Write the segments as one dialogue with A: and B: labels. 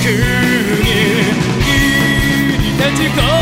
A: 그길 기댈 거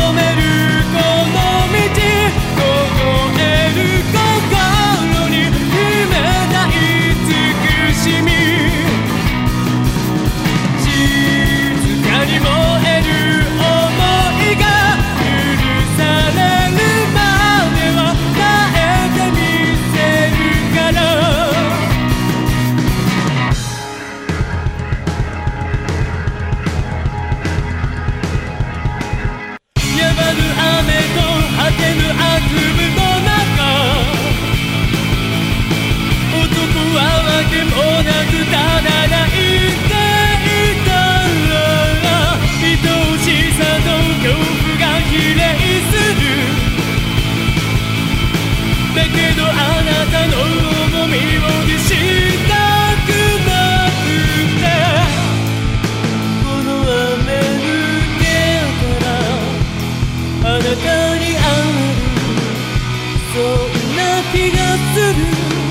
A: 気がする